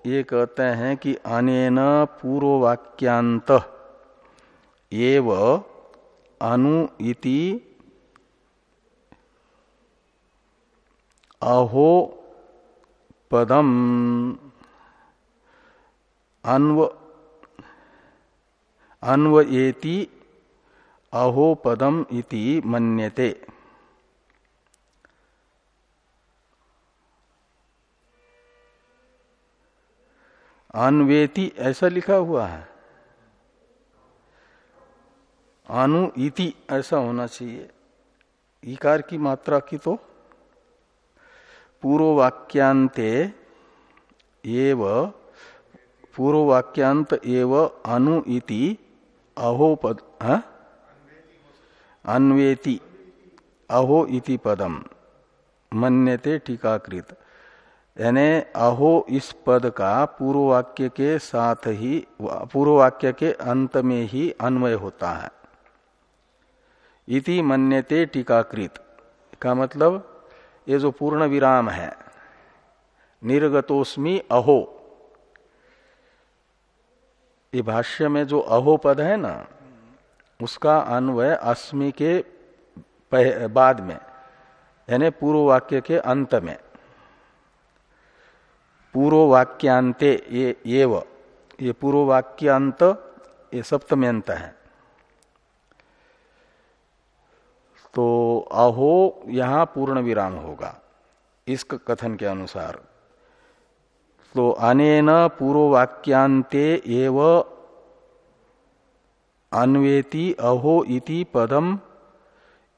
ये कहते हैं कि अनेन पूर्ववाक्यांत एव अनु इति अहो पदम अन्व अन्वयेति अहो पदम इति मन्यते। अन्वेति ऐसा लिखा हुआ है। अनु इति ऐसा होना चाहिए। इकार की मात्रा की तो पूर्ववाक्यांते एव, पूर्ववाक्यांत एव अनु इति अहो पद अन्वेति, अहो इति पदम मन्यते टीकाकृत। यानी अहो इस पद का पूर्व वाक्य के साथ ही पूर्व वाक्य के अंत में ही अन्वय होता है। इति मन्यते टीकाकृत। का मतलब? ये जो पूर्ण विराम है, निर्गतोस्मि अहो। ये भाष्य में जो अहो पद है ना, उसका अन्वय अस्मि के बाद में, यानी पूर्व वाक्य के अंत में। पूर्व वाक्यांते ये एव ये पूर्व वाक्यांत ये सप्तम्यंत है। तो अहो, यहाँ पूर्ण विराम होगा। इस कथन के अनुसार। तो अनेन पूर्व वाक्यांते एव अन्वेति अहो इति पदम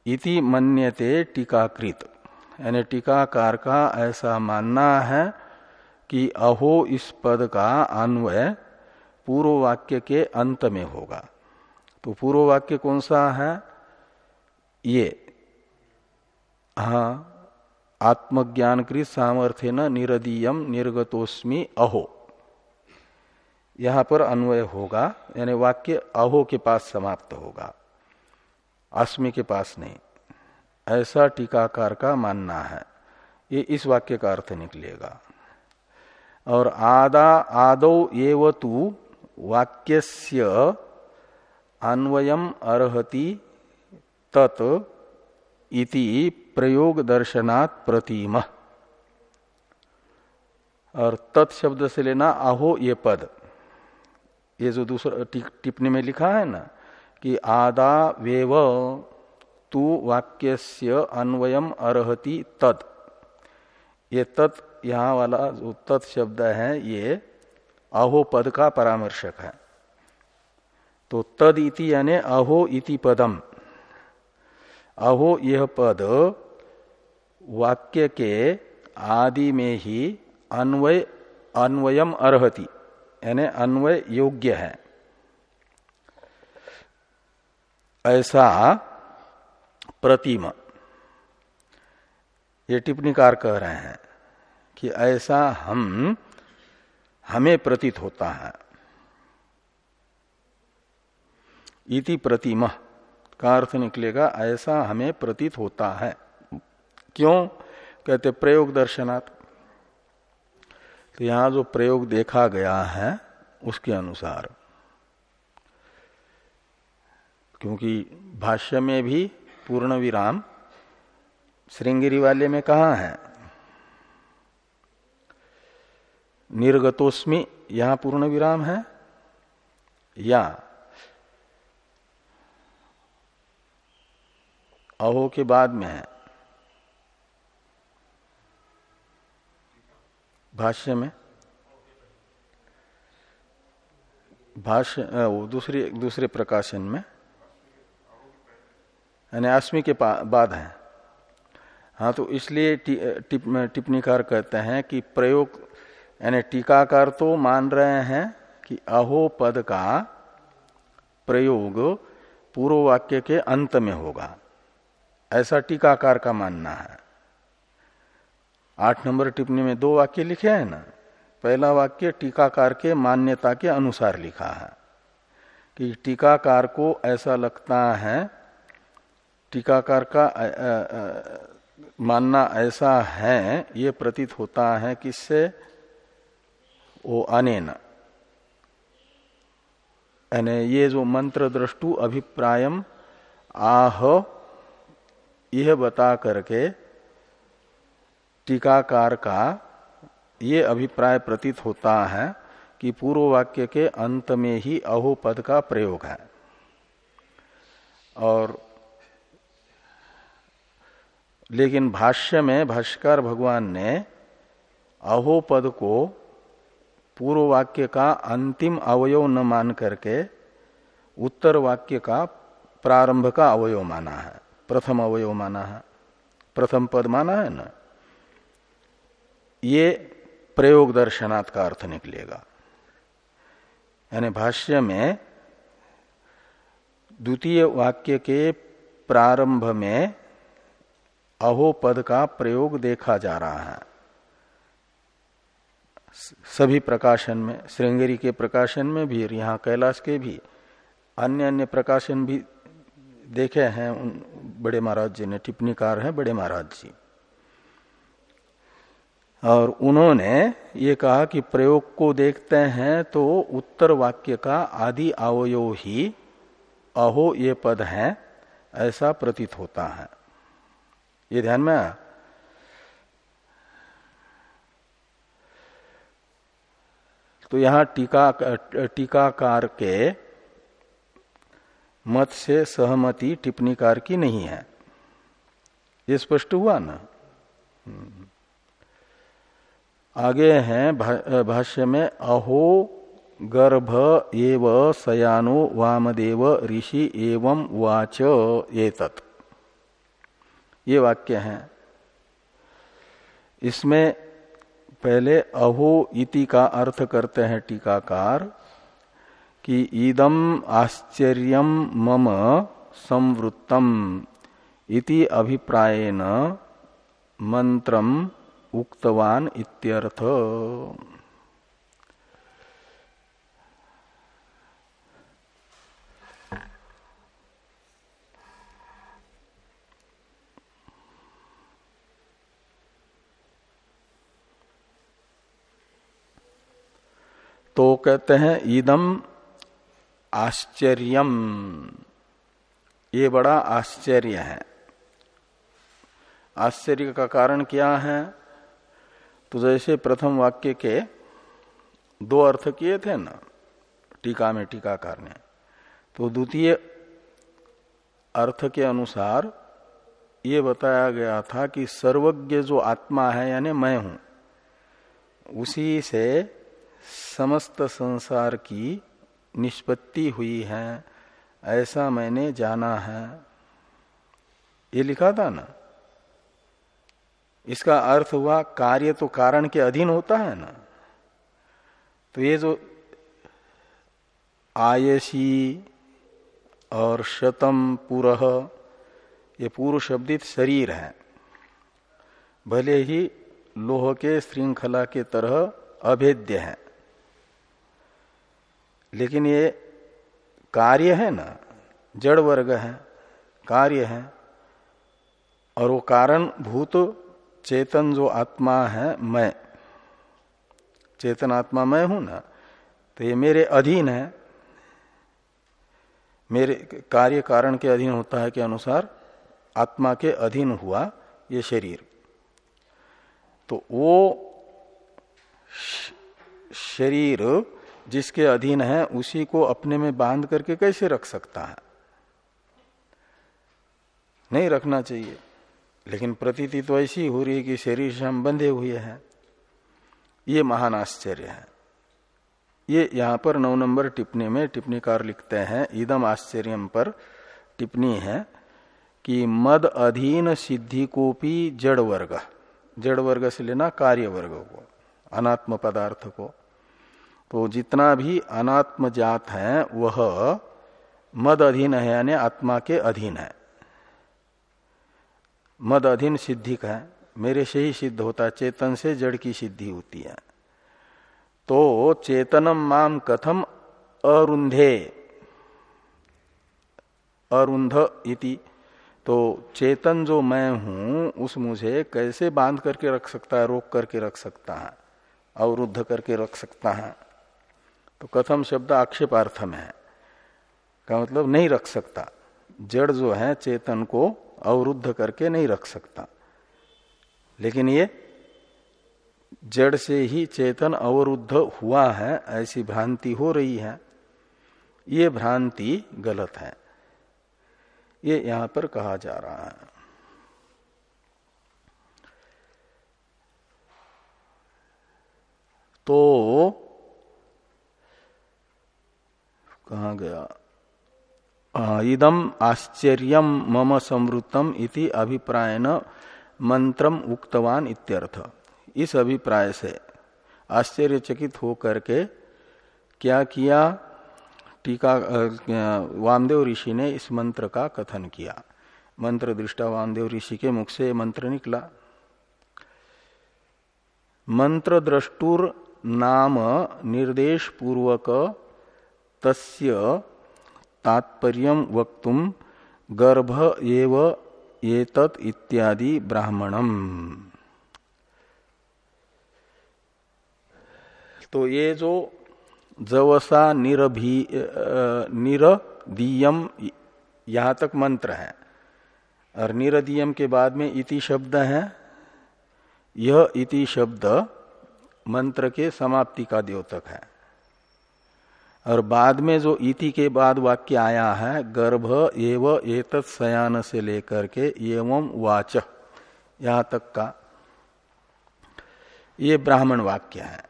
इति मन्यते टीकाकृत। यानी टीकाकार का ऐसा मानना है कि अहो इस पद का अन्वय पूर्व वाक्य के अंत में होगा। तो पूर्व वाक्य कौन सा है? ये, हा आत्मज्ञानकृत सामर्थ्य न निरदीयम निर्गतोस्मि अहो। यहाँ पर अन्वय होगा, यानी वाक्य अहो के पास समाप्त होगा, अस्मि के पास नहीं। ऐसा टीकाकार का मानना है। ये इस वाक्य का अर्थ निकलेगा। और आदा, आदौ एव तु वाक्यस्य अन्वयम अर्हति तत् इति प्रयोग दर्शनात् प्रतिम। और तत् शब्द से लेना आहो ये पद। ये जो दूसरा टिप्पणी में लिखा है ना, कि आदा वेव तु वाक्यस्य अन्वयम अर्हति तत्। ये तत्, यहाँ वाला जो तत् शब्द है, ये अहो पद का परामर्शक है। तो तद इति यानी अहो इति पदम। अहो, यह पद वाक्य के आदि में ही अन्वय, अन्वयम अर्हति, यानी अन्वय योग्य है। ऐसा प्रतिम, ये टिप्पणीकार कह रहे हैं कि ऐसा हम, हमें प्रतीत होता है। इति प्रतिमा। का अर्थ निकलेगा, ऐसा हमें प्रतीत होता है। क्यों? कहते प्रयोग दर्शनात्। तो यहाँ जो प्रयोग देखा गया है, उसके अनुसार। क्योंकि भाष्य में भी पूर्ण विराम श्रृंगिरी वाले में कहा है। निर्गतोस्मि यहाँ पूर्ण विराम है? या अहो के बाद में है। भाष्य में? भाष्य दूसरे दूसरे प्रकाशन में। यानी अस्मि के बाद है। हाँ तो इसलिए टिप्पणीकार कहते हैं कि प्रयोग, यानी टीकाकार तो मान रहे हैं कि अहो पद का प्रयोग पूर्व वाक्य के अंत में होगा। ऐसा टीकाकार का मानना है। आठ नंबर टिप्पणी में दो वाक्य लिखे हैं ना? पहला वाक्य टीकाकार के मान्यता के अनुसार लिखा है कि टीकाकार को ऐसा लगता है टीकाकार का आ, आ, आ, मानना ऐसा है ये प्रतीत होता है किससे? वो अनेन यानी ये जो मंत्र दृष्टु अभिप्रायम आह यह बता करके टीकाकार का ये अभिप्राय प्रतीत होता है कि पूर्व वाक्य के अंत में ही अहो पद का प्रयोग है। और लेकिन भाष्य में भाष्कर भगवान ने अहो पद को पूर्व वाक्य का अंतिम अवयव न मान करके उत्तर वाक्य का प्रारंभ का अवयव माना है। प्रथम अवयव माना है। प्रथम पद माना है ना? ये प्रयोग दर्शनात् का अर्थ निकलेगा। यानी भाष्य में द्वितीय वाक्य के प्रारंभ में अहो पद का प्रयोग देखा जा रहा है। सभी प्रकाशन में, श्रृंगेरी के प्रकाशन में भी यहाँ कैलाश के भी अन्य अन्य प्रकाशन भी देखे हैं उन बड़े महाराज जी ने, टिप्पणीकार हैं बड़े महाराज जी। और उन्होंने ये कहा कि प्रयोग को देखते हैं तो उत्तर वाक्य का आदि अवयो ही अहो ये पद है, ऐसा प्रतीत होता है। ये ध्यान में तो यहाँ टीका, टीकाकार के मत से सहमति टिप्पणीकार की नहीं है। ये स्पष्ट हुआ ना? आगे हैं भाष्य में, अहो गर्भ एव सयानो वामदेव ऋषि एवं वाच ये ये वाक्य हैं। इसमें पहले अहो इति का अर्थ करते हैं टीकाकार कि इदम आश्चर्य मम संवृत्तम इति अभिप्रायन मंत्रम उक्तवान इत्यर्थ। तो कहते हैं ईदम आश्चर्यम। ये बड़ा आश्चर्य है। आश्चर्य का कारण क्या है? तो जैसे प्रथम वाक्य के दो अर्थ किए थे ना, टीका में टीकाकार ने तो द्वितीय अर्थ के अनुसार ये बताया गया था कि सर्वज्ञ जो आत्मा है, यानी मैं हूँ, उसी से समस्त संसार की निष्पत्ति हुई है, ऐसा मैंने जाना है। ये लिखा था ना? इसका अर्थ हुआ कार्य तो कारण के अधीन होता है ना? तो ये जो आयसी और शतम पुरह, ये पूर्व शब्दित शरीर है। भले ही लोह के श्रृंखला के तरह अभेद्य है। लेकिन ये कार्य है ना, जड़ वर्ग है, कार्य है, और वो कारण भूत, चेतन जो आत्मा है, मैं, चेतन आत्मा मैं हूँ ना तो ये मेरे अधीन है। मेरे कार्य कारण के अधीन होता है के अनुसार आत्मा के अधीन हुआ ये शरीर। तो वो शरीर जिसके अधीन है, उसी को अपने में बाँध करके कैसे रख सकता है? नहीं रखना चाहिए। लेकिन प्रतीति तो ऐसी हो रही है कि शरीर से हम बंधे हुए हैं। ये महान आश्चर्य है। ये यहाँ पर नौ नंबर टिप्पणी में टिप्पणीकार लिखते हैं, इदम आश्चर्य पर टिप्पणी है कि मद अधीन सिद्धि को भी जड़ वर्ग। जड़ वर्ग से लेना कार्य वर्ग को, अनात्म पदार्थ को। तो जितना भी अनात्म जात है, वह मद अधीन है, यानी आत्मा के अधीन है। मद अधीन सिद्धिक है, मेरे से ही सिद्ध होता है, चेतन से जड़ की सिद्धि होती है। तो चेतनम माम कथम अरुंधे, अरुंध इति। तो चेतन जो मैं हूँ, उस मुझे कैसे बाँध करके रख सकता है, रोक करके रख सकता है, अवरुद्ध करके रख सकता है? तो कथम शब्द आक्षेपार्थम है। का मतलब नहीं रख सकता। जड़ जो है, चेतन को अवरुद्ध करके नहीं रख सकता। लेकिन ये जड़ से ही चेतन अवरुद्ध हुआ है, ऐसी भ्रांति हो रही है। ये भ्रांति गलत है। ये यहाँ पर कहा जा रहा है। तो कहा गया इदम आश्चर्य मम संवृतम इति अभिप्रायन मंत्रम उक्तवान इत्यर्थ। इस अभिप्राय से आश्चर्यचकित होकर के क्या किया? टीका वामदेव ऋषि ने इस मंत्र का कथन किया। मंत्र दृष्टा वामदेव ऋषि के मुख से मंत्र निकला। मंत्र द्रष्टुर नाम निर्देश पूर्वक तस्य तात्पर्य वक्तुम गर्भ एव एतत इत्यादि ब्राह्मणम। तो ये जो जवसा निरभी निरदीयम यहाँ तक मंत्र है। और निरदीयम के बाद में इति शब्द है। यह इति शब्द मंत्र के समाप्ति का द्योतक है। और बाद में जो इति के बाद वाक्य आया है, गर्भ एव एतत् सयान से लेकर के एवं वाच, यहाँ तक का। ये ब्राह्मण वाक्य है।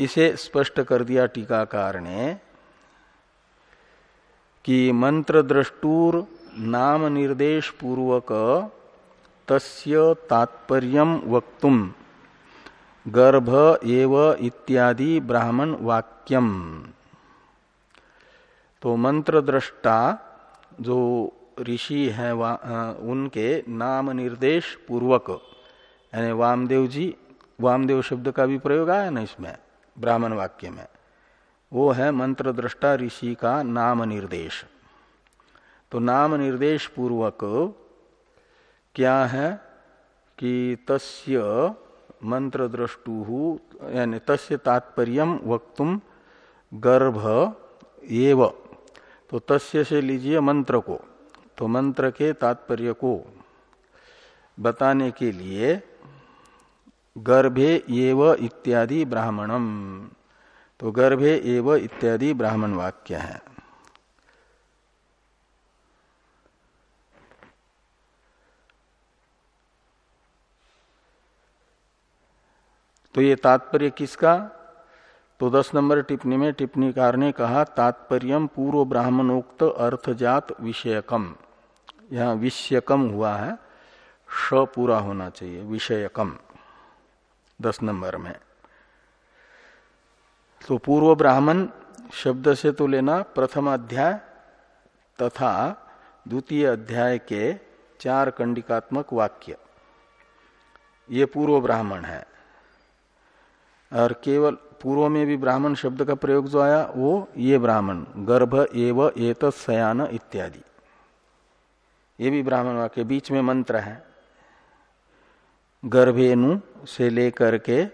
इसे स्पष्ट कर दिया टीकाकार ने कि मंत्र द्रष्टुर नाम निर्देश पूर्वक तस्य तात्पर्य वक्तुम। गर्भ एव इत्यादि ब्राह्मण वाक्यम। तो मंत्र दृष्टा जो ऋषि है उनके नाम निर्देश पूर्वक, यानी वामदेव जी, वामदेव शब्द का भी प्रयोग आया ना इसमें, ब्राह्मण वाक्य में। वो है मंत्र दृष्टा ऋषि का नाम निर्देश। तो नाम निर्देश पूर्वक क्या है कि तस्य मंत्र द्रष्टु यानी तस्य तात्पर्य वक्तुम गर्भ एव। तो तस्य से लीजिए मंत्र को। तो मंत्र के तात्पर्य को बताने के लिए गर्भे एव इत्यादि ब्राह्मणम। तो गर्भे एव इत्यादि ब्राह्मण वाक्य है। तो ये तात्पर्य किसका? तो दस नंबर टिप्पणी में टिप्पणीकार ने कहा तात्पर्य पूर्व ब्राह्मणोक्त अर्थजात विषयकम। यहाँ विषयकम हुआ है, श पूरा होना चाहिए, विषयकम। दस नंबर में। तो पूर्व ब्राह्मण शब्द से तो लेना, प्रथम अध्याय तथा द्वितीय अध्याय के चार कंडिकात्मक वाक्य। ये पूर्व ब्राह्मण है। और केवल पूर्व में भी ब्राह्मण शब्द का प्रयोग जो आया, वो ये ब्राह्मण, गर्भ एव एत सयान इत्यादि। ये भी ब्राह्मण वाक्य बीच में मंत्र है। गर्भेनु से लेकर के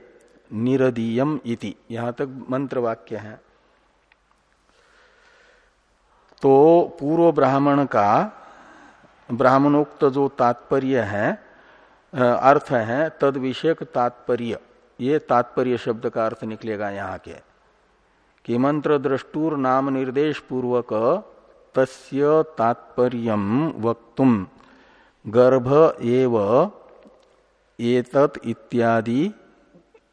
निरदीयम इति, यहाँ तक मंत्र वाक्य है। तो पूर्व ब्राह्मण का ब्राह्मणोक्त जो तात्पर्य है अर्थ है तद विषयक तात्पर्य। ये तात्पर्य शब्द का अर्थ निकलेगा यहाँ के, कि मंत्र द्रष्टुर नाम निर्देश पूर्वक तस्य तात्पर्य वक्तुम गर्भ एव एतत इत्यादि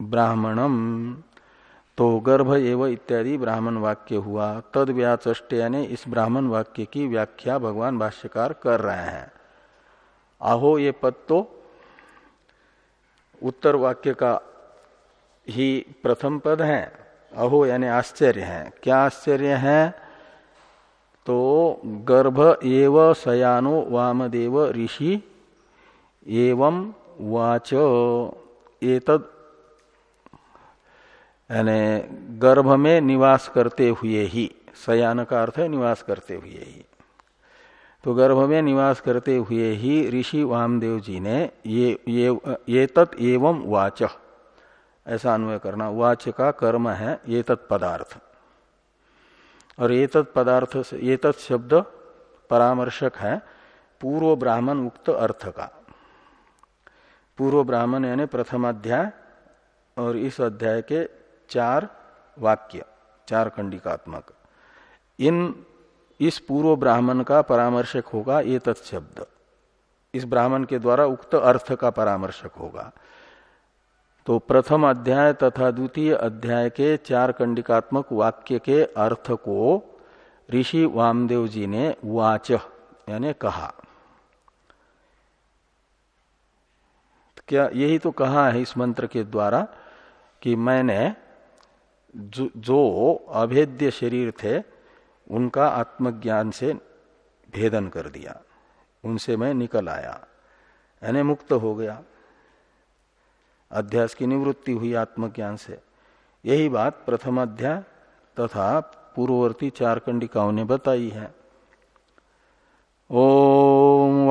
ब्राह्मणम। तो गर्भ एव इत्यादि ब्राह्मण वाक्य हुआ। तद व्याचे यानी इस ब्राह्मण वाक्य की व्याख्या भगवान भाष्यकार कर रहे हैं। आहो ये पद तो उत्तर वाक्य का ही प्रथम पद है। अहो, यानी आश्चर्य है। क्या आश्चर्य है? तो गर्भ एव सयानो वामदेव ऋषि एवं वाच। एतद, यानी गर्भ में निवास करते हुए ही, सयान का अर्थ है निवास करते हुए ही। तो गर्भ में निवास करते हुए ही ऋषि वामदेव जी ने ये ये ये एवं वाच। ऐसा अन्वय करना वाच का कर्म है ये तत्पदार्थ और ये तत्पदार्थ से ये तत्शब्द परामर्शक है, पूर्व ब्राह्मण उक्त अर्थ का। पूर्व ब्राह्मण यानी प्रथम अध्याय और इस अध्याय के चार वाक्य, चार खंडिकात्मक। इन, इस पूर्व ब्राह्मण का परामर्शक होगा ये तत्शब्द इस ब्राह्मण के द्वारा उक्त अर्थ का परामर्शक होगा। तो प्रथम अध्याय तथा द्वितीय अध्याय के चार कंडिकात्मक वाक्य के अर्थ को ऋषि वामदेव जी ने वाच यानी कहा। क्या यही तो कहा है इस मंत्र के द्वारा कि मैंने जो, जो अभेद्य शरीर थे उनका आत्मज्ञान से भेदन कर दिया उनसे मैं निकल आया यानी मुक्त हो गया। अध्यास की निवृत्ति हुई आत्मज्ञान से। यही बात प्रथम अध्याय तथा पूर्ववर्ती चार कंडिकाओं ने बताई है। ओ